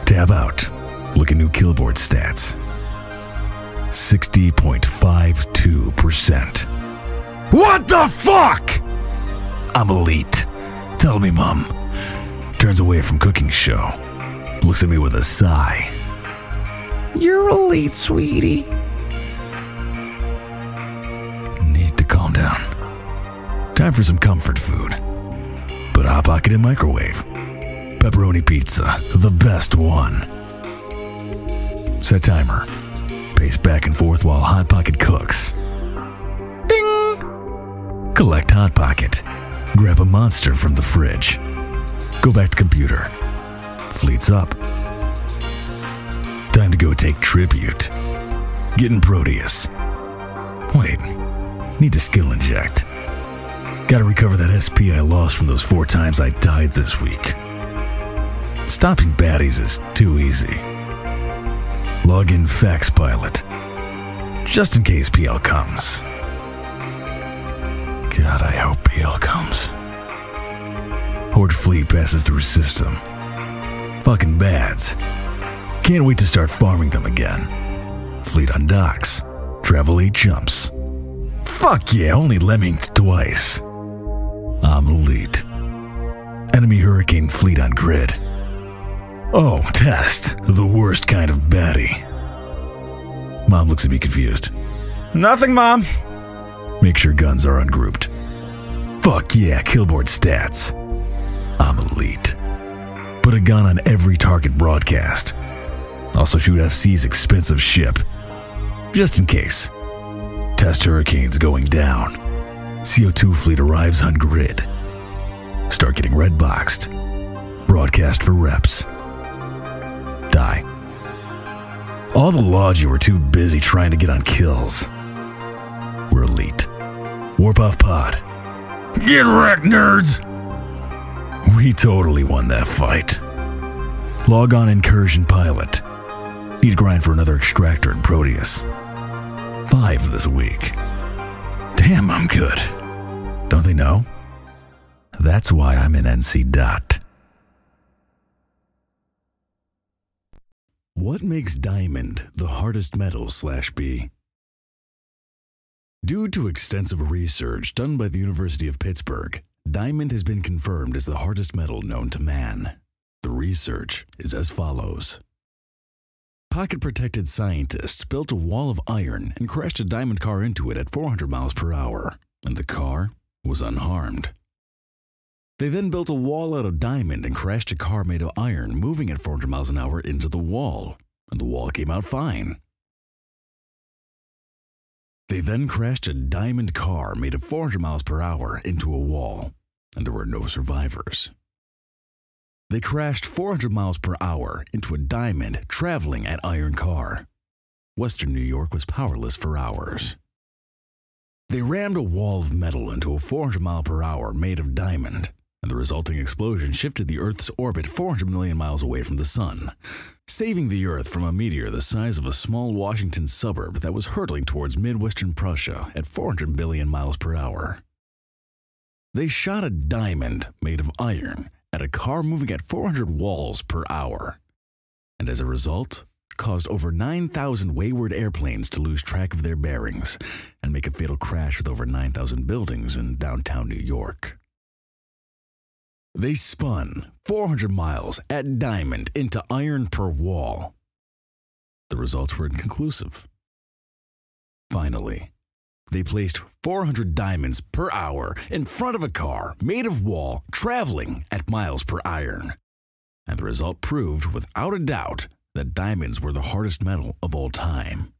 [SPEAKER 1] Tab out. Look at new killboard stats. 60.52%. What the fuck? I'm elite. Tell me, Mom. Turns away from cooking show. Looks at me with a sigh.
[SPEAKER 9] You're elite, sweetie.
[SPEAKER 1] Need to calm down. Time for some comfort food. Put hot pocket in microwave. Pepperoni pizza, the best one. Set timer. Back and forth while Hot Pocket cooks. Ding! Collect Hot Pocket. Grab a monster from the fridge. Go back to computer. Fleets up. Time to go take tribute. Getting Proteus. Wait, need to skill inject. Gotta recover that SP I lost from those four times I died this week. Stopping baddies is too easy. Log in Fax Pilot. Just in case PL comes. God, I hope PL comes. Horde fleet passes through system. Fucking bads. Can't wait to start farming them again. Fleet on docks. Travel 8 jumps. Fuck yeah, only lemmings twice. I'm elite. Enemy hurricane fleet on grid. Oh, test. The worst kind of baddie. Mom looks at me confused.
[SPEAKER 9] Nothing, Mom.
[SPEAKER 1] Make sure guns are ungrouped. Fuck yeah, killboard stats. I'm elite. Put a gun on every target broadcast. Also shoot FC's expensive ship. Just in case. Test hurricanes going down. CO2 fleet arrives on grid. Start getting red boxed. Broadcast for reps. Die. All the logi were too busy trying to get on kills. We're elite. Warp off pod. Get wrecked, nerds! We totally won that fight. Log on incursion pilot. Need grind for another extractor in Proteus. Five this week. Damn, I'm good. Don't they know? That's why I'm in NC Dot. What makes diamond the hardest metal slash B? Due to extensive research done by the University of Pittsburgh, diamond has been confirmed as the hardest metal known to man. The research is as follows. Pocket protected scientists built a wall of iron and crashed a diamond car into it at 400 miles per hour, and the car was unharmed. They then built a wall out of diamond and crashed a car made of iron moving at 400 miles an hour into the wall, and the wall came out fine. They then crashed a diamond car made of 400 miles per hour into a wall, and there were no survivors. They crashed 400 miles per hour into a diamond traveling at iron car. Western New York was powerless for hours. They rammed a wall of metal into a 400 mile per hour made of diamond, and the resulting explosion shifted the Earth's orbit 400 million miles away from the Sun, saving the Earth from a meteor the size of a small Washington suburb that was hurtling towards Midwestern Prussia at 400 billion miles per hour. They shot a diamond made of iron at a car moving at 400 walls per hour, and as a result, caused over 9,000 wayward airplanes to lose track of their bearings and make a fatal crash with over 9,000 buildings in downtown New York. They spun 400 miles at diamond into iron per wall. The results were inconclusive. Finally, they placed 400 diamonds per hour in front of a car made of wall traveling at miles per iron. And the result proved without a doubt that diamonds were the hardest metal of all time,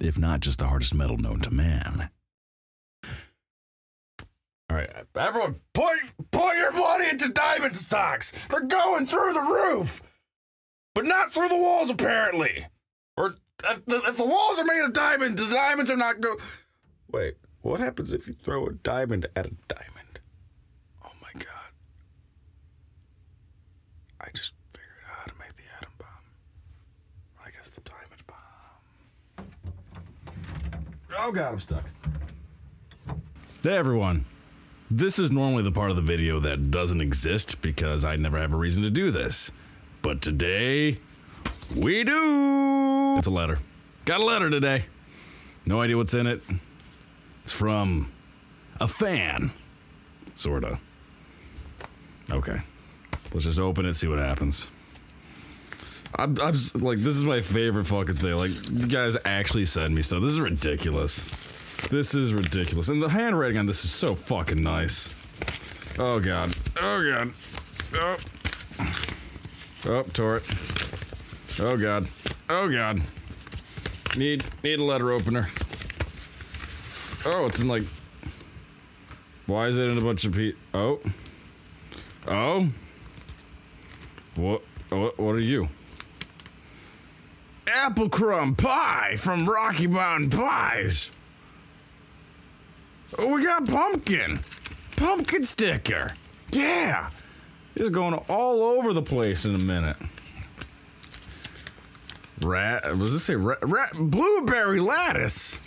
[SPEAKER 1] if not just the hardest metal known to man.
[SPEAKER 6] All right, everyone, put put your money into diamond stocks. They're going through the roof, but not through the walls apparently. Or if the, if the walls are made of diamond, the diamonds are not go. Wait, what happens if you throw a diamond at a diamond? Oh my god! I just figured out how to make the atom bomb. I guess the diamond bomb. Oh god, I'm stuck.
[SPEAKER 3] Hey everyone. This is normally the part of the video that doesn't exist because I never have a reason to do this. But today, we do! It's a letter. Got a letter today. No idea what's in it. It's from a fan. Sorta. Okay. Let's just open it, see what happens. I'm, I'm just, like, this is my favorite fucking thing. Like, you guys actually send me stuff. This is ridiculous. This is ridiculous. And the handwriting on this is so fucking nice. Oh god. Oh god. Oh. Oh, tore it. Oh god. Oh god. Need need a letter opener. Oh, it's in like Why is it in a bunch of pe Oh. Oh. What what what are you? Apple crumb pie from Rocky Mountain Pies. Oh, we got pumpkin. Pumpkin sticker. Yeah. It's going all over the place in a minute. Rat, was this say? Rat, rat, blueberry lattice.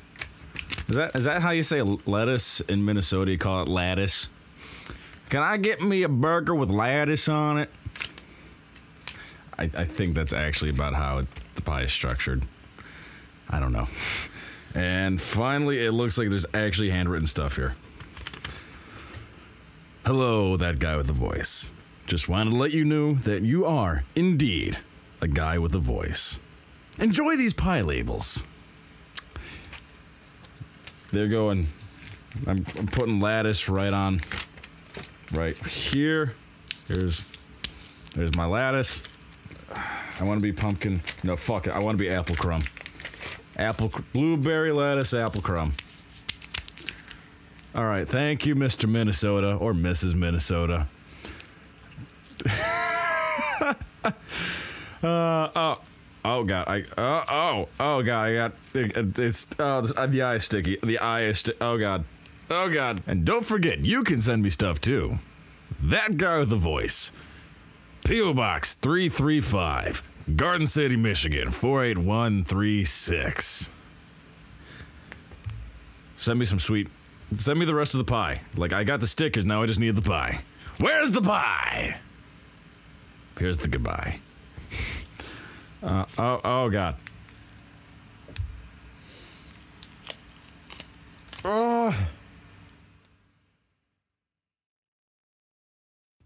[SPEAKER 3] Is that is that how you say lettuce in Minnesota? You call it lattice. Can I get me a burger with lattice on it? I, I think that's actually about how it, the pie is structured. I don't know. And finally, it looks like there's actually handwritten stuff here. Hello, that guy with the voice. Just wanted to let you know that you are, indeed, a guy with a voice. Enjoy these pie labels. They're going. I'm, I'm putting lattice right on, right here. Here's, there's my lattice. I want to be pumpkin. No, fuck it. I want to be apple crumb. Apple, blueberry lettuce, apple crumb. All right, thank you, Mr. Minnesota or Mrs. Minnesota. [LAUGHS] uh, oh, oh god, I uh, oh oh god, I got it, it's oh uh, the eye is sticky. The eye is sti- oh god, oh god. And don't forget, you can send me stuff too. That guy with the voice. PO Box three three five, Garden City, Michigan four eight one three six. Send me some sweet. Send me the rest of the pie. Like I got the stickers, now I just need the pie. Where's the pie? Here's the goodbye. [LAUGHS] Uh, oh, oh, God.
[SPEAKER 1] Oh.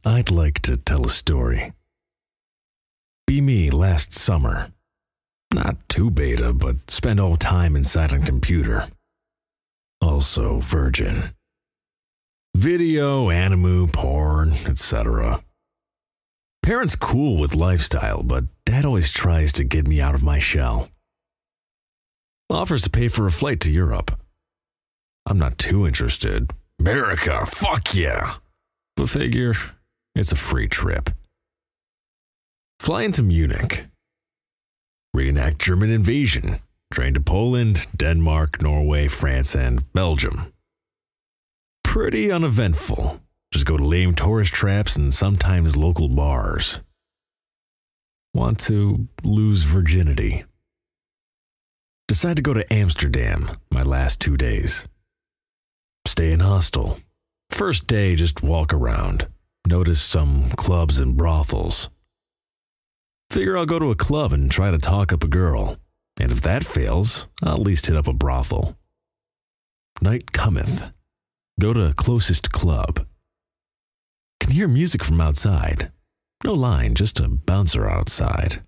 [SPEAKER 1] I'd like to tell a story. Be me last summer. Not too beta, but spend all time inside a computer. Also virgin. Video, anime, porn, etc. Parents cool with lifestyle, but dad always tries to get me out of my shell. Offers to pay for a flight to Europe. I'm not too interested. America, fuck yeah. But figure, it's a free trip. Fly into Munich. Reenact German invasion. Train to Poland, Denmark, Norway, France, and Belgium. Pretty uneventful. Just go to lame tourist traps and sometimes local bars. Want to lose virginity. Decide to go to Amsterdam my last two days. Stay in hostel. First day, just walk around. Notice some clubs and brothels. Figure I'll go to a club and try to talk up a girl. And if that fails, I'll at least hit up a brothel. Night cometh. Go to closest club. Can hear music from outside. No line, just a bouncer outside.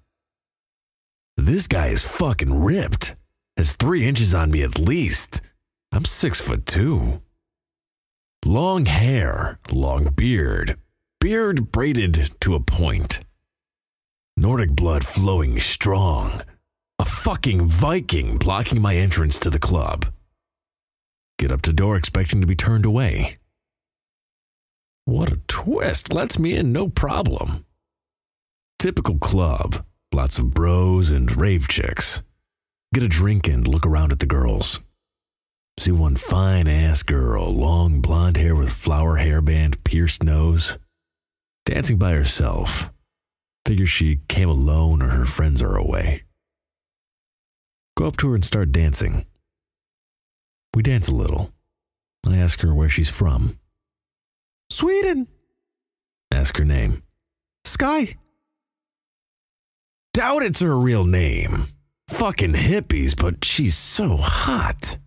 [SPEAKER 1] This guy is fucking ripped. Has three inches on me at least. I'm six foot two. Long hair, long beard, beard braided to a point. Nordic blood flowing strong. A fucking Viking blocking my entrance to the club. Get up to door expecting to be turned away. What a twist. Lets me in no problem. Typical club. Lots of bros and rave chicks. Get a drink and look around at the girls. See one fine ass girl, long blonde hair with flower hairband, pierced nose, dancing by herself. Figure she came alone or her friends are away. Go up to her and start dancing. We dance a little. I ask her where she's from.
[SPEAKER 9] Sweden.
[SPEAKER 1] Ask her name.
[SPEAKER 9] Sky.
[SPEAKER 1] Doubt it's her real name. Fucking hippies, but she's so hot.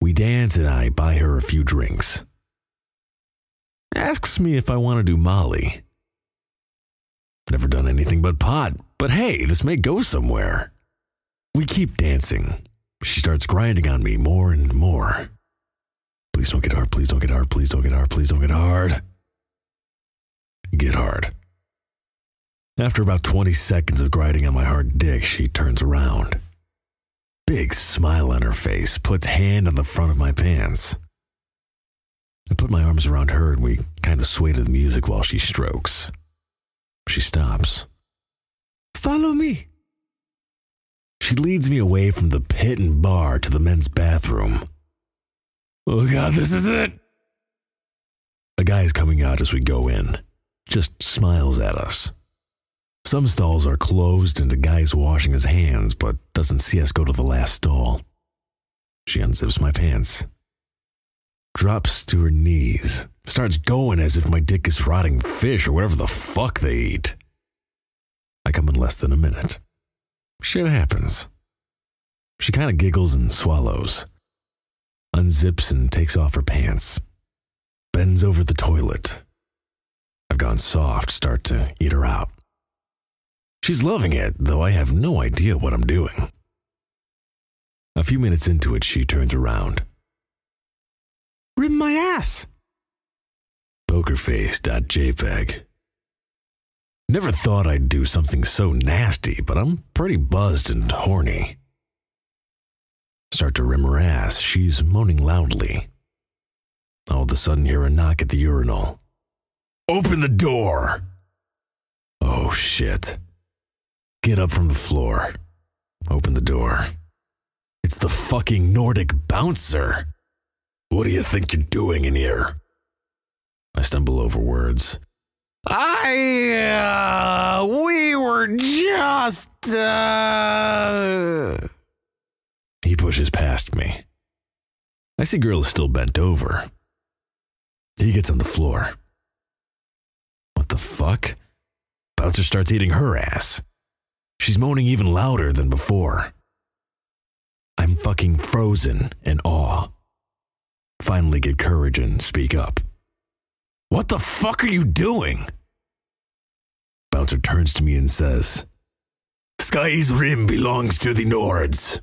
[SPEAKER 1] We dance and I buy her a few drinks. Asks me if I want to do Molly. Never done anything but pot, but hey, this may go somewhere. We keep dancing. She starts grinding on me more and more. Please don't get hard, please don't get hard, please don't get hard, please don't get hard. Get hard. After about 20 seconds of grinding on my hard dick, she turns around. Big smile on her face, puts hand on the front of my pants. I put my arms around her and we kind of sway to the music while she strokes. She stops. Follow me. She leads me away from the pit and bar to the men's bathroom. Oh god, this is it! A guy is coming out as we go in, just smiles at us. Some stalls are closed and a guy is washing his hands, but doesn't see us go to the last stall. She unzips my pants, drops to her knees, starts going as if my dick is rotting fish or whatever the fuck they eat. I come in less than a minute. Shit happens. She kind of giggles and swallows, unzips and takes off her pants, bends over the toilet. I've gone soft, start to eat her out. She's loving it, though I have no idea what I'm doing. A few minutes into it, she turns around.
[SPEAKER 9] Rim my ass.
[SPEAKER 1] Pokerface.jpg. Never thought I'd do something so nasty, but I'm pretty buzzed and horny. start to rim her ass. She's moaning loudly. All of a sudden, hear a knock at the urinal. Open the door! Oh shit. Get up from the floor. Open the door. It's the fucking Nordic bouncer. What do you think you're doing in here? I stumble over words.
[SPEAKER 10] I, uh, we were just, uh.
[SPEAKER 1] He pushes past me. I see girl is still bent over. He gets on the floor. What the fuck? Bouncer starts eating her ass. She's moaning even louder than before. I'm fucking frozen in awe. Finally get courage and speak up. What the fuck are you doing? Bouncer turns to me and says, Sky's rim belongs to the Nords.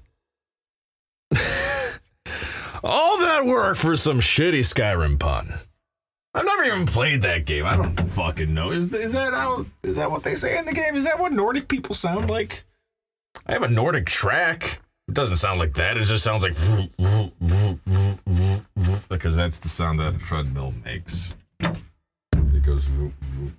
[SPEAKER 1] [LAUGHS]
[SPEAKER 3] All that work for some shitty Skyrim pun. I've never even played that game. I don't fucking know. Is is that how? Is that what they say in the game? Is that what Nordic people sound like? I have a NordicTrack. It doesn't sound like that. It just sounds like [LAUGHS] because that's the sound that a treadmill makes goes voop, voop,